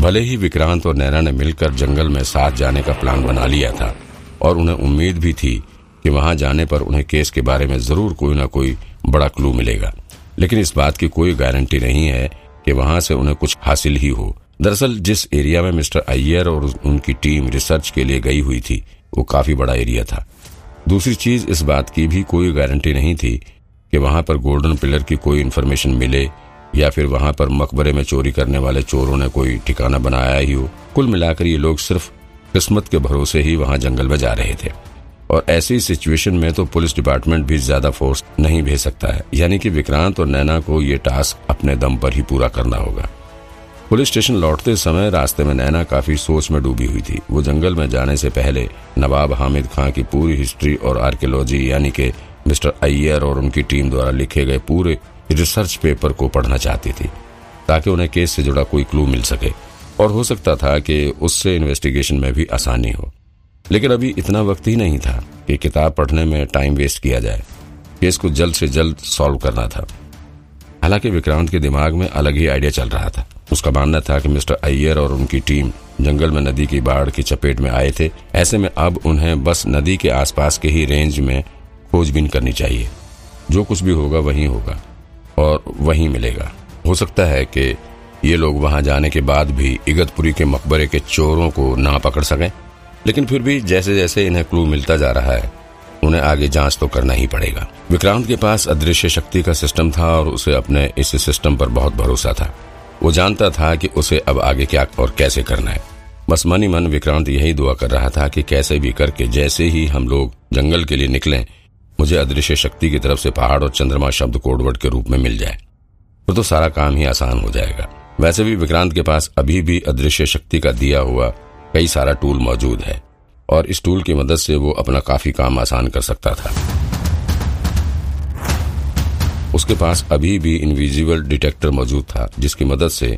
भले ही विक्रांत और नैना ने मिलकर जंगल में साथ जाने का प्लान बना लिया था, और उन्हें उम्मीद भी थी कि वहाँ जाने पर उन्हें केस के बारे में ज़रूर कोई ना कोई बड़ा क्लू मिलेगा। लेकिन इस बात की कोई गारंटी नहीं है कि वहाँ से उन्हें कुछ हासिल ही हो। दरअसल, जिस एरिया में मिस्टर अय्यर और उनकी टीम रिसर्च के लिए गई हुई थी, वो काफ़ी बड़ा एरिया था। दूसरी चीज़ इस बात की भी कोई गारंटी नहीं थी कि वहाँ पर गोल्डन पिलर की कोई इन्फॉर्मेशन मिले या फिर वहाँ पर मकबरे में चोरी करने वाले चोरों ने कोई ठिकाना बनाया ही हो। कुल मिलाकर ये लोग सिर्फ़ किस्मत के भरोसे ही वहाँ जंगल में जा रहे थे। और ऐसी सिचुएशन में तो पुलिस डिपार्टमेंट भी ज़्यादा फोर्स नहीं भेज सकता है। यानी कि विक्रांत और नैना को ये टास्क अपने दम पर ही पूरा करना होगा। पुलिस स्टेशन लौटते समय रास्ते में नैना काफ़ी सोच में डूबी हुई थी। वो जंगल में जाने से पहले नवाब हामिद खां की पूरी हिस्ट्री और आर्कियोलॉजी यानी कि मिस्टर अय्यर और उनकी टीम द्वारा लिखे गए पूरे रिसर्च पेपर को पढ़ना चाहती थी, ताकि उन्हें केस से जुड़ा कोई क्लू मिल सके। और हो सकता था कि उससे इन्वेस्टिगेशन में भी आसानी हो। लेकिन अभी इतना वक्त ही नहीं था कि किताब पढ़ने में टाइम वेस्ट किया जाए। केस को जल्द से जल्द सॉल्व करना था। हालाँकि विक्रांत के दिमाग में अलग ही आइडिया चल रहा था। उसका मानना था कि मिस्टर अय्यर और उनकी टीम जंगल में नदी की बाढ़ की चपेट में आए थे। ऐसे में अब उन्हें बस नदी के आसपास के ही रेंज में खोजबीन करनी चाहिए। जो कुछ भी होगा वही होगा और वही मिलेगा। हो सकता है कि ये लोग वहाँ जाने के बाद भी इगतपुरी के मकबरे के चोरों को ना पकड़ सकें, लेकिन फिर भी जैसे जैसे इन्हें क्लू मिलता जा रहा है, उन्हें आगे जाँच तो करना ही पड़ेगा। विक्रांत के पास अदृश्य शक्ति का सिस्टम था और उसे अपने इस सिस्टम पर बहुत भरोसा था। वो जानता था कि उसे अब आगे क्या और कैसे करना है। बस मन ही मन विक्रांत यही दुआ कर रहा था कि कैसे भी करके जैसे ही हम लोग जंगल के लिए निकलें मुझे अदृश्य शक्ति की तरफ़ से पहाड़ और चंद्रमा शब्द कोडवर्ड के रूप में मिल जाए तो, तो सारा काम ही आसान हो जाएगा। वैसे भी विक्रांत के पास अभी भी अदृश्य शक्ति का दिया हुआ कई सारा टूल मौजूद है और इस टूल की मदद से वो अपना काफ़ी काम आसान कर सकता था। उसके पास अभी भी इनविजिबल डिटेक्टर मौजूद था जिसकी मदद से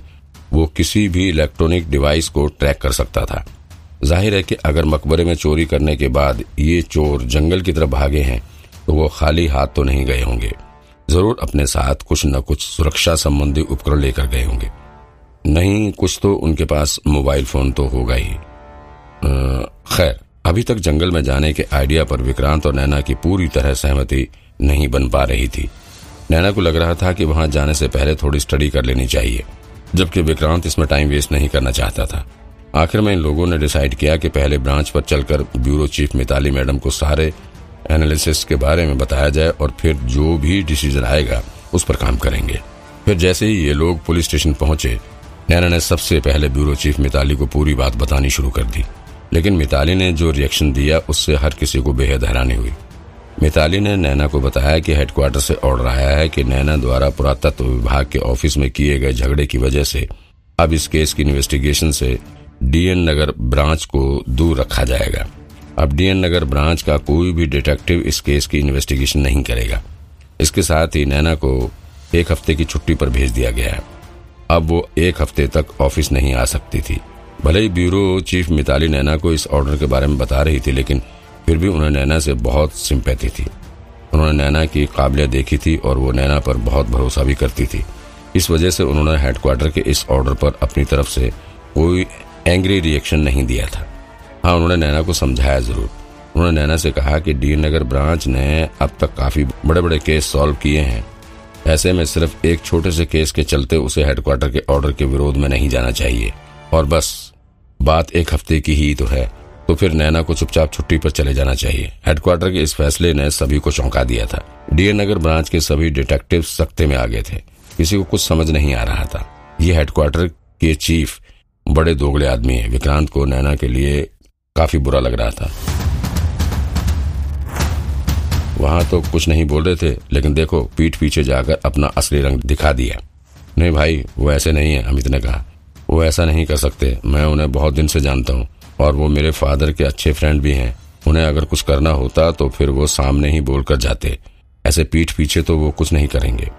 वो किसी भी इलेक्ट्रॉनिक डिवाइस को ट्रैक कर सकता था। ज़ाहिर है कि अगर मकबरे में चोरी करने के बाद ये चोर जंगल की तरफ़ भागे हैं तो वो खाली हाथ तो नहीं गए होंगे। ज़रूर अपने साथ कुछ न कुछ सुरक्षा संबंधी उपकरण लेकर गए होंगे। नहीं, कुछ तो उनके पास मोबाइल फ़ोन तो होगा ही। खैर, अभी तक जंगल में जाने के आइडिया पर विक्रांत और नैना की पूरी तरह सहमति नहीं बन पा रही थी। नैना को लग रहा था कि वहाँ जाने से पहले थोड़ी स्टडी कर लेनी चाहिए, जबकि विक्रांत इसमें टाइम वेस्ट नहीं करना चाहता था। आखिर में इन लोगों ने डिसाइड किया कि पहले ब्रांच पर चलकर ब्यूरो चीफ मिताली मैडम को सारे एनालिसिस के बारे में बताया जाए और फिर जो भी डिसीज़न आएगा, उस पर काम करेंगे। फिर जैसे ही ये लोग पुलिस स्टेशन पहुँचे, नैना ने सबसे पहले ब्यूरो चीफ मिताली को पूरी बात बतानी शुरू कर दी। लेकिन मिताली ने जो रिएक्शन दिया, उससे हर किसी को बेहद हैरानी हुई। मिताली ने नैना को बताया कि हेडक्वार्टर से ऑर्डर आया है कि नैना द्वारा पुरातत्व विभाग के ऑफ़िस में किए गए झगड़े की वजह से अब इस केस की इन्वेस्टिगेशन से डीएन नगर ब्रांच को दूर रखा जाएगा। अब डीएन नगर ब्रांच का कोई भी डिटेक्टिव इस केस की इन्वेस्टिगेशन नहीं करेगा। इसके साथ ही नैना को एक हफ़्ते की छुट्टी पर भेज दिया गया है। अब वो एक हफ़्ते तक ऑफ़िस नहीं आ सकती थी। भले ही ब्यूरो चीफ मिताली नैना को इस ऑर्डर के बारे में बता रही थी, लेकिन फिर भी उन्हें नैना से बहुत सिंपैथी थी। उन्होंने नैना की काबिलियत देखी थी और वो नैना पर बहुत भरोसा भी करती थी। इस वजह से उन्होंने हेडक्वार्टर के इस ऑर्डर पर अपनी तरफ़ से कोई एंग्री रिएक्शन नहीं दिया था। हाँ उन्होंने नैना को समझाया ज़रूर। उन्होंने नैना से कहा कि डी नगर ब्रांच ने अब तक काफ़ी बड़े बड़े केस सॉल्व किए हैं। ऐसे में सिर्फ़ एक छोटे से केस के चलते उसे हेडक्वार्टर के ऑर्डर के विरोध में नहीं जाना चाहिए। और बस, बात एक हफ़्ते की ही तो है तो फिर नैना को चुपचाप छुट्टी पर चले जाना चाहिए। हेडक्वार्टर के इस फैसले ने सभी को चौंका दिया था। डीएन नगर ब्रांच के सभी डिटेक्टिव सख्ते में आ गए थे। किसी को कुछ समझ नहीं आ रहा था। ये हेडक्वार्टर के चीफ बड़े दोगले आदमी है। विक्रांत को नैना के लिए काफ़ी बुरा लग रहा था। वहाँ तो कुछ नहीं बोल रहे थे, लेकिन देखो, पीठ पीछे जाकर अपना असली रंग दिखा दिया। नहीं भाई, वो ऐसे नहीं है, अमित ने कहा। वो ऐसा नहीं कर सकते, मैं उन्हें बहुत दिन से जानता हूँ, और वो मेरे फादर के अच्छे फ्रेंड भी हैं। उन्हें अगर कुछ करना होता तो फिर वो सामने ही बोलकर जाते। ऐसे पीठ पीछे तो वो कुछ नहीं करेंगे।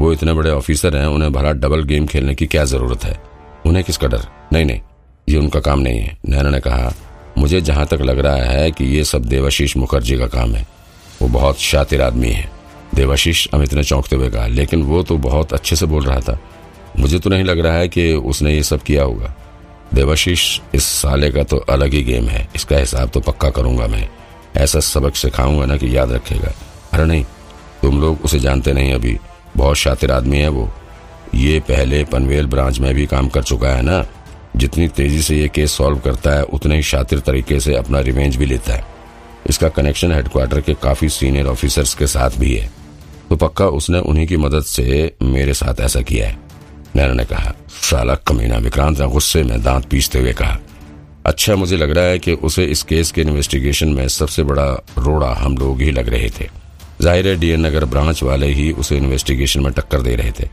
वो इतने बड़े ऑफिसर हैं, उन्हें भला डबल गेम खेलने की क्या ज़रूरत है? उन्हें किसका डर? नहीं नहीं, ये उनका काम नहीं है, नैना ने कहा। मुझे जहाँ तक लग रहा है कि ये सब देवाशीष मुखर्जी का काम है। वो बहुत शातिर आदमी है। देवाशीष अमित ने चौंकते हुए कहा, लेकिन वो तो बहुत अच्छे से बोल रहा था। मुझे तो नहीं लग रहा है कि उसने ये सब किया होगा। देवाशीष, इस साले का तो अलग ही गेम है। इसका हिसाब तो पक्का करूँगा मैं। ऐसा सबक सिखाऊँगा ना कि याद रखेगा। अरे नहीं, तुम लोग उसे जानते नहीं अभी। बहुत शातिर आदमी है वो। ये पहले पनवेल ब्रांच में भी काम कर चुका है ना? जितनी तेज़ी से ये केस सॉल्व करता है, उतने ही शातिर तरीके से अपना रिवेंज भी लेता है। इसका कनेक्शन हेडक्वार्टर के काफ़ी सीनियर ऑफिसर्स के साथ भी है। तो पक्का उसने उन्हीं की मदद से मेरे साथ ऐसा किया है। नैना ने कहा, साला कमीना विक्रांत, ने गुस्से में दांत पीसते हुए कहा। अच्छा मुझे लग रहा है कि उसे इस केस के इन्वेस्टिगेशन में सबसे बड़ा रोड़ा हम लोग ही लग रहे थे। ज़ाहिर है, डीएन नगर ब्रांच वाले ही उसे इन्वेस्टिगेशन में टक्कर दे रहे थे।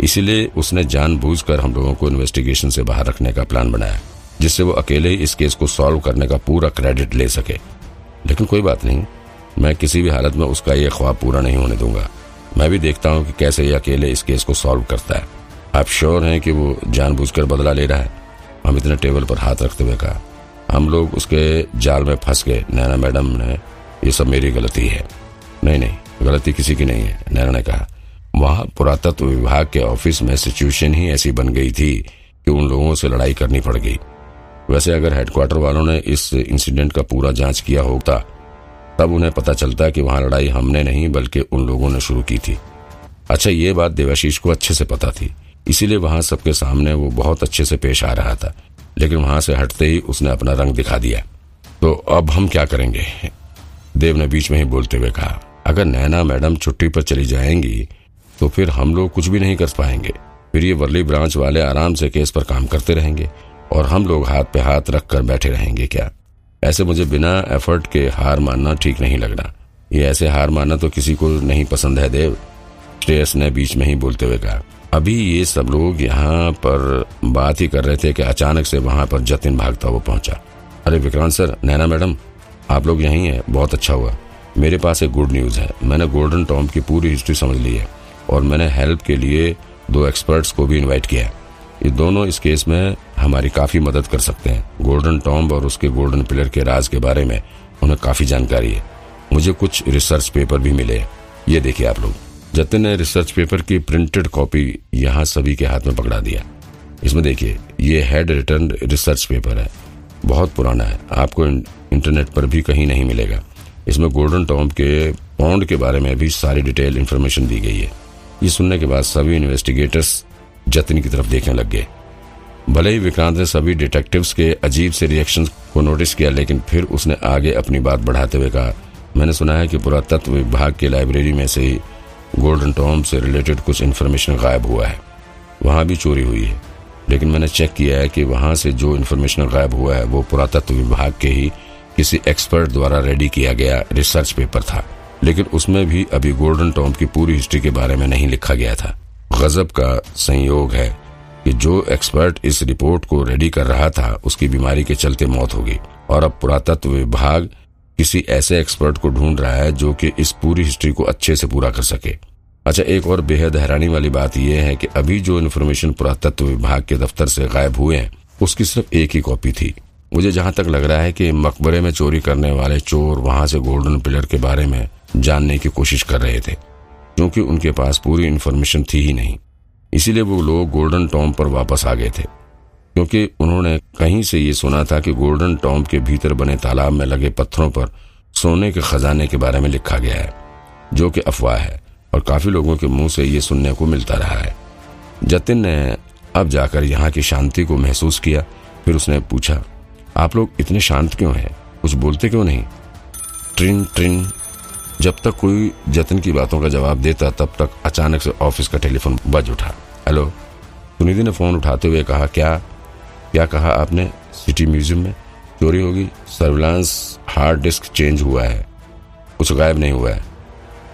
इसीलिए उसने जानबूझकर हम लोगों को इन्वेस्टिगेशन से बाहर रखने का प्लान बनाया, जिससे वो अकेले ही इस केस को सॉल्व करने का पूरा क्रेडिट ले सके। लेकिन कोई बात नहीं, मैं किसी भी हालत में उसका ये ख्वाब पूरा नहीं होने दूँगा। मैं भी देखता हूँ कि कैसे ये अकेले इस केस को सॉल्व करता है। आप श्योर हैं कि वो जानबूझकर बदला ले रहा है? हम इतने टेबल पर हाथ रखते हुए कहा, हम लोग उसके जाल में फंस गए। नैना मैडम ने, ये सब मेरी गलती है। नहीं नहीं, गलती किसी की नहीं है, नैना ने कहा। वहाँ पुरातत्व विभाग के ऑफ़िस में सिचुएशन ही ऐसी बन गई थी कि उन लोगों से लड़ाई करनी पड़ गई। वैसे अगर हेडक्वार्टर वालों ने इस इंसिडेंट का पूरा जाँच किया होता, तब उन्हें पता चलता कि वहाँ लड़ाई हमने नहीं, बल्कि उन लोगों ने शुरू की थी। अच्छा ये बात देवाशीष को अच्छे से पता थी। इसीलिए वहाँ सबके सामने वो बहुत अच्छे से पेश आ रहा था, लेकिन वहाँ से हटते ही उसने अपना रंग दिखा दिया। तो अब हम क्या करेंगे? देव ने बीच में ही बोलते हुए कहा, अगर नैना मैडम छुट्टी पर चली जाएँगी तो फिर हम लोग कुछ भी नहीं कर पाएँगे। फिर ये वर्ली ब्रांच वाले आराम से केस पर काम करते रहेंगे और हम लोग हाथ पे हाथ रख कर बैठे रहेंगे क्या? ऐसे मुझे बिना एफर्ट के हार मानना ठीक नहीं लगना। ये ऐसे हार मानना तो किसी को नहीं पसंद है, देव। श्रेयस ने बीच में ही बोलते हुए कहा, अभी ये सब लोग यहाँ पर बात ही कर रहे थे कि अचानक से वहाँ पर जतिन भागता हुआ पहुँचा। अरे विक्रांत सर, नैना मैडम, आप लोग यहीं हैं, बहुत अच्छा हुआ। मेरे पास एक गुड न्यूज़ है। मैंने गोल्डन टॉम की पूरी हिस्ट्री समझ ली है। और मैंने हेल्प के लिए दो एक्सपर्ट्स को भी इनवाइट किया है। ये दोनों इस केस में हमारी काफ़ी मदद कर सकते हैं। गोल्डन टॉम्ब और उसके गोल्डन पिलर के राज के बारे में उन्हें काफ़ी जानकारी है। मुझे कुछ रिसर्च पेपर भी मिले ये देखिए आप लोग। जतिन ने रिसर्च पेपर की प्रिंटेड कॉपी यहाँ सभी के हाथ में पकड़ा दिया। इसमें देखिए, ये हेड रिटर्न रिसर्च पेपर है। बहुत पुराना है। आपको इंटरनेट पर भी कहीं नहीं मिलेगा। इसमें गोल्डन टॉम्ब के पौंड के बारे में भी सारी डिटेल इन्फॉर्मेशन दी गई है। ये सुनने के बाद सभी इन्वेस्टिगेटर्स जतिन की तरफ़ देखने लग गए। भले ही विक्रांत ने सभी डिटेक्टिव्स के अजीब से रिएक्शंस को नोटिस किया, लेकिन फिर उसने आगे अपनी बात बढ़ाते हुए कहा, मैंने सुना है कि पुरातत्व विभाग की लाइब्रेरी में से ही गोल्डन टॉम से रिलेटेड कुछ इन्फॉर्मेशन गायब हुआ है। वहाँ भी चोरी हुई है। लेकिन मैंने चेक किया है कि वहाँ से जो इन्फॉर्मेशन गायब हुआ है, वो पुरातत्व विभाग के ही किसी एक्सपर्ट द्वारा रेडी किया गया रिसर्च पेपर था। लेकिन उसमें भी अभी गोल्डन टॉम की पूरी हिस्ट्री के बारे में नहीं लिखा गया था। गजब का संयोग है कि जो एक्सपर्ट इस रिपोर्ट को रेडी कर रहा था, उसकी बीमारी के चलते मौत हो गई। और अब पुरातत्व विभाग किसी ऐसे एक्सपर्ट को ढूंढ रहा है जो कि इस पूरी हिस्ट्री को अच्छे से पूरा कर सके। अच्छा एक और बेहद हैरानी वाली बात यह है कि अभी जो इन्फॉर्मेशन पुरातत्व विभाग के दफ्तर से गायब हुए हैं, उसकी सिर्फ़ एक ही कॉपी थी। मुझे जहाँ तक लग रहा है कि मकबरे में चोरी करने वाले चोर वहाँ से गोल्डन पिलर के बारे में जानने की कोशिश कर रहे थे, क्योंकि उनके पास पूरी इन्फॉर्मेशन थी ही नहीं। इसीलिए वो लोग गोल्डन टॉम पर वापस आ गए थे, क्योंकि उन्होंने कहीं से ये सुना था कि गोल्डन टॉम के भीतर बने तालाब में लगे पत्थरों पर सोने के खजाने के बारे में लिखा गया है, जो कि अफवाह है, और काफ़ी लोगों के मुँह से ये सुनने को मिलता रहा है। जतिन ने अब जाकर यहाँ की शांति को महसूस किया, फिर उसने पूछा, आप लोग इतने शांत क्यों हैं? कुछ बोलते क्यों नहीं? ट्रिन ट्रिन जब तक कोई जतिन की बातों का जवाब देता, तब तक अचानक से ऑफ़िस का टेलीफोन बज उठा। हेलो? सुनिधि ने फ़ोन उठाते हुए कहा, क्या? क्या कहा आपने? सिटी म्यूज़ियम में? चोरी होगी। सर्विलांस हार्ड डिस्क चेंज हुआ है। कुछ गायब नहीं हुआ है।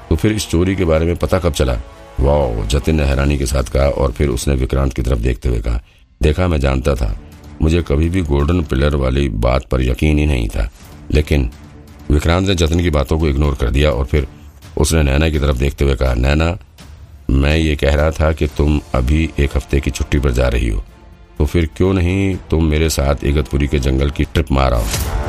तो फिर इस चोरी के बारे में पता कब चला? वाह जतिन ने हैरानी के साथ कहा और फिर उसने विक्रांत की तरफ़ देखते हुए कहा, देखा, मैं जानता था। मुझे कभी भी गोल्डन पिलर वाली बात पर यकीन ही नहीं था। लेकिन विक्रांत ने जतन की बातों को इग्नोर कर दिया और फिर उसने नैना की तरफ़ देखते हुए कहा, नैना, मैं ये कह रहा था कि तुम अभी एक हफ़्ते की छुट्टी पर जा रही हो। तो फिर क्यों नहीं तुम मेरे साथ इगतपुरी के जंगल की ट्रिप मारा हो